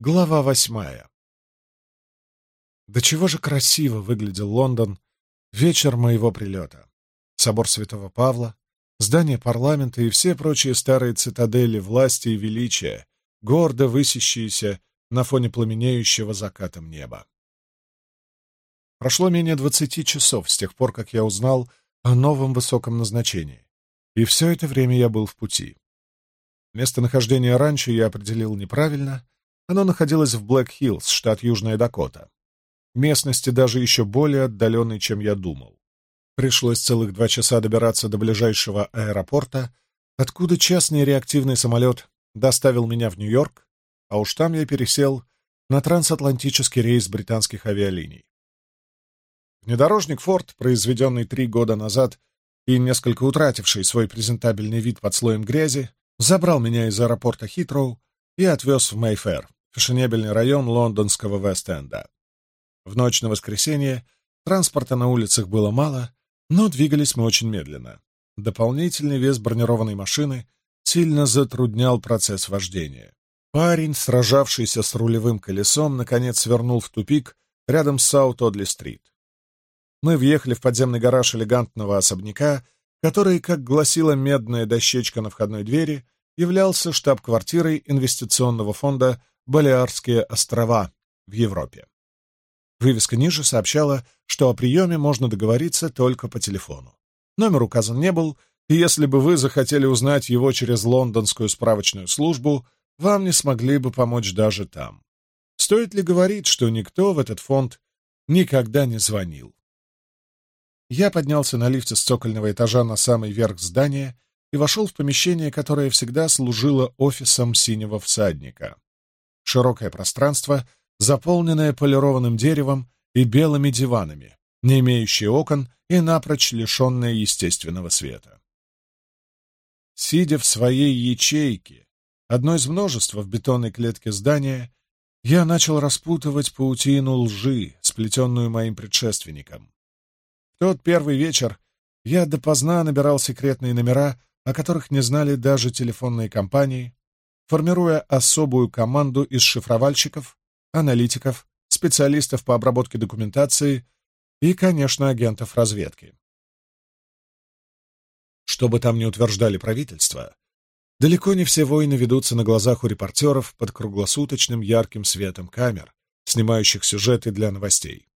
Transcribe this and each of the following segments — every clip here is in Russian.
Глава восьмая. До чего же красиво выглядел Лондон вечер моего прилета. Собор Святого Павла, здание парламента и все прочие старые цитадели власти и величия, гордо высящиеся на фоне пламенеющего закатом неба. Прошло менее двадцати часов с тех пор, как я узнал о новом высоком назначении, и все это время я был в пути. Местонахождение раньше я определил неправильно — оно находилось в Блэк-Хиллз, штат Южная Дакота. Местности даже еще более отдаленной, чем я думал. Пришлось целых два часа добираться до ближайшего аэропорта, откуда частный реактивный самолет доставил меня в Нью-Йорк, а уж там я пересел на трансатлантический рейс британских авиалиний. Внедорожник «Форд», произведенный три года назад и несколько утративший свой презентабельный вид под слоем грязи, забрал меня из аэропорта Хитроу и отвез в Мэйфэр фешенебельный район лондонского Вест-Энда. В ночь на воскресенье транспорта на улицах было мало, но двигались мы очень медленно. Дополнительный вес бронированной машины сильно затруднял процесс вождения. Парень, сражавшийся с рулевым колесом, наконец свернул в тупик рядом с Саут-Одли-стрит. Мы въехали в подземный гараж элегантного особняка, который, как гласила медная дощечка на входной двери, являлся штаб-квартирой инвестиционного фонда Балиарские острова в Европе. Вывеска ниже сообщала, что о приеме можно договориться только по телефону. Номер указан не был, и если бы вы захотели узнать его через лондонскую справочную службу, вам не смогли бы помочь даже там. Стоит ли говорить, что никто в этот фонд никогда не звонил? Я поднялся на лифте с цокольного этажа на самый верх здания и вошел в помещение, которое всегда служило офисом синего всадника. Широкое пространство, заполненное полированным деревом и белыми диванами, не имеющие окон и напрочь лишенное естественного света. Сидя в своей ячейке, одной из множества в бетонной клетке здания, я начал распутывать паутину лжи, сплетенную моим предшественником. В тот первый вечер я допоздна набирал секретные номера, о которых не знали даже телефонные компании, формируя особую команду из шифровальщиков, аналитиков, специалистов по обработке документации и, конечно, агентов разведки. Что бы там ни утверждали правительства, далеко не все войны ведутся на глазах у репортеров под круглосуточным ярким светом камер, снимающих сюжеты для новостей.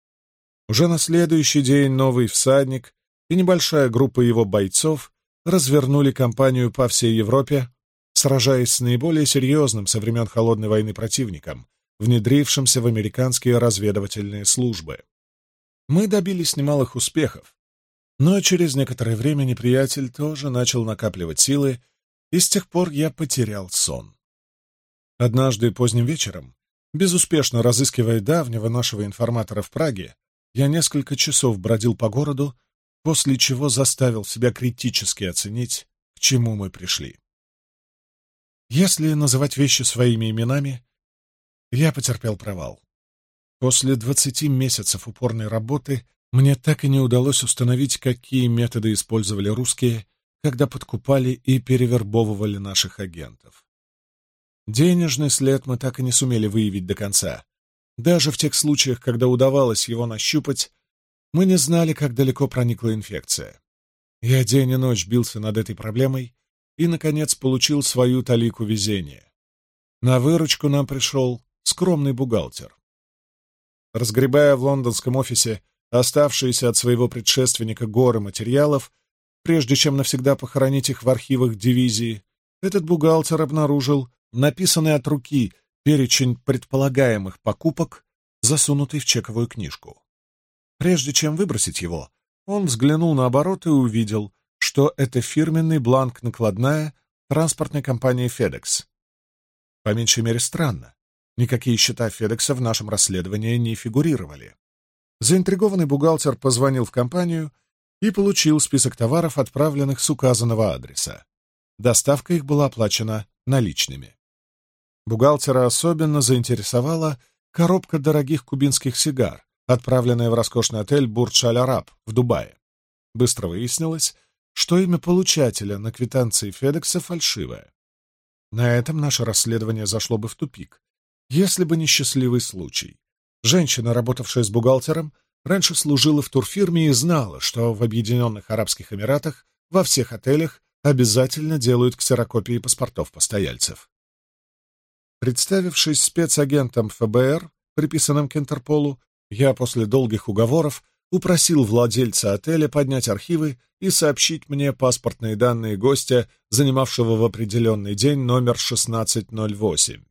Уже на следующий день новый всадник и небольшая группа его бойцов развернули кампанию по всей Европе, сражаясь с наиболее серьезным со времен Холодной войны противником, внедрившимся в американские разведывательные службы. Мы добились немалых успехов, но через некоторое время неприятель тоже начал накапливать силы, и с тех пор я потерял сон. Однажды поздним вечером, безуспешно разыскивая давнего нашего информатора в Праге, я несколько часов бродил по городу, после чего заставил себя критически оценить, к чему мы пришли. Если называть вещи своими именами, я потерпел провал. После 20 месяцев упорной работы мне так и не удалось установить, какие методы использовали русские, когда подкупали и перевербовывали наших агентов. Денежный след мы так и не сумели выявить до конца. Даже в тех случаях, когда удавалось его нащупать, мы не знали, как далеко проникла инфекция. Я день и ночь бился над этой проблемой, и, наконец, получил свою талику везения. На выручку нам пришел скромный бухгалтер. Разгребая в лондонском офисе оставшиеся от своего предшественника горы материалов, прежде чем навсегда похоронить их в архивах дивизии, этот бухгалтер обнаружил написанный от руки перечень предполагаемых покупок, засунутый в чековую книжку. Прежде чем выбросить его, он взглянул на оборот и увидел, что это фирменный бланк накладная транспортной компании «Федекс». По меньшей мере странно. Никакие счета «Федекса» в нашем расследовании не фигурировали. Заинтригованный бухгалтер позвонил в компанию и получил список товаров, отправленных с указанного адреса. Доставка их была оплачена наличными. Бухгалтера особенно заинтересовала коробка дорогих кубинских сигар, отправленная в роскошный отель «Бурдж-Аль-Араб» в Дубае. Быстро выяснилось, что имя получателя на квитанции Федекса фальшивое. На этом наше расследование зашло бы в тупик, если бы не счастливый случай. Женщина, работавшая с бухгалтером, раньше служила в турфирме и знала, что в Объединенных Арабских Эмиратах во всех отелях обязательно делают ксерокопии паспортов постояльцев. Представившись спецагентом ФБР, приписанным к Интерполу, я после долгих уговоров упросил владельца отеля поднять архивы и сообщить мне паспортные данные гостя, занимавшего в определенный день номер 1608.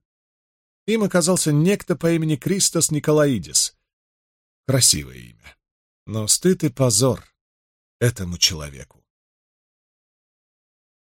Им оказался некто по имени Кристос Николаидис. Красивое имя. Но стыд и позор этому человеку.